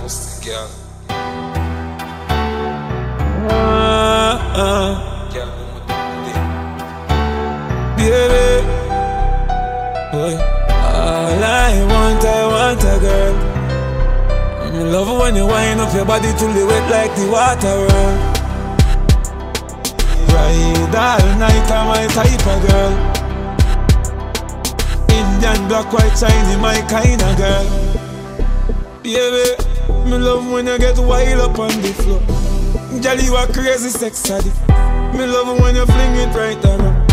want that baby. Boy, all I want, I want a girl. Me love when you wind up your body till you wet like the water. Ride all night, I'm my type of girl. Indian black, white, shiny, my kind of girl. Baby, me love when you get wild up on the floor. Girl, you a crazy sex addict. Me love when you fling it right around.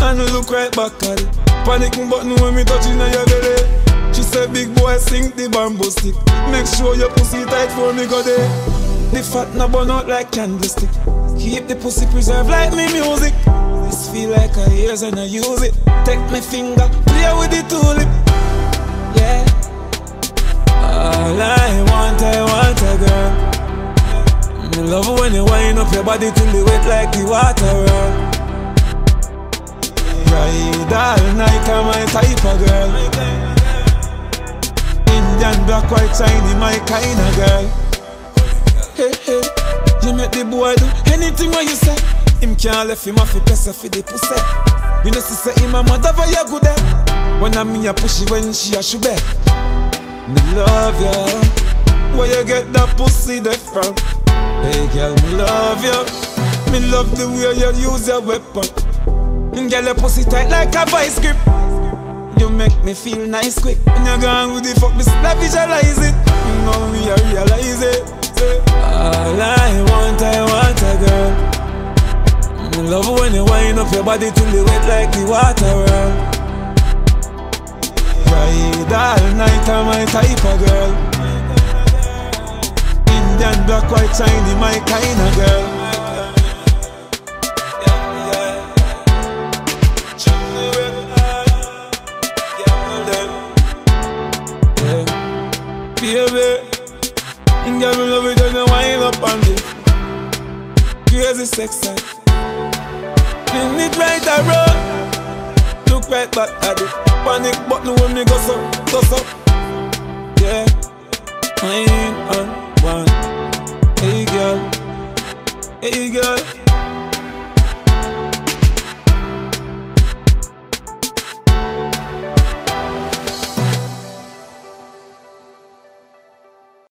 And you look right back at it. Panicking button when me touch in your belly. She said, big boy, sink the bamboo stick. Make sure your pussy tight for me go there. The fat na burn out like candlestick. Keep the pussy preserved like me music. This feel like a years and I use it. Take my finger, play with the tulip. Me love it when you wind up your body till you wet like the water. Ride all night, I'm my type of girl. Indian black, white, shiny, my kind of girl. Hey, hey, you make the boy do anything what you say. Him can't left him off the press for the pussy. We know say him a mother for you good at. When I me a push it when she a shoe. Me love ya. Where you get that pussy there from? Hey girl, me love you. Me love the way you use your weapon. And girl, your pussy tight like a vice grip. You make me feel nice quick. When you're gone with the fuck, me still visualize it. Now me I realize it. All I want, I want a girl. Me love when you wind up your body till you wet like the water. Girl. Ride all night, I'm my type of girl. Indian black, white, shiny, my kind of girl. Yeah, baby, girl, me love it when you wind up on it. Crazy sex act. It right around. Look right back at it. Panic button when me go so, go so. Yeah, wine on one. Girl, hey girl.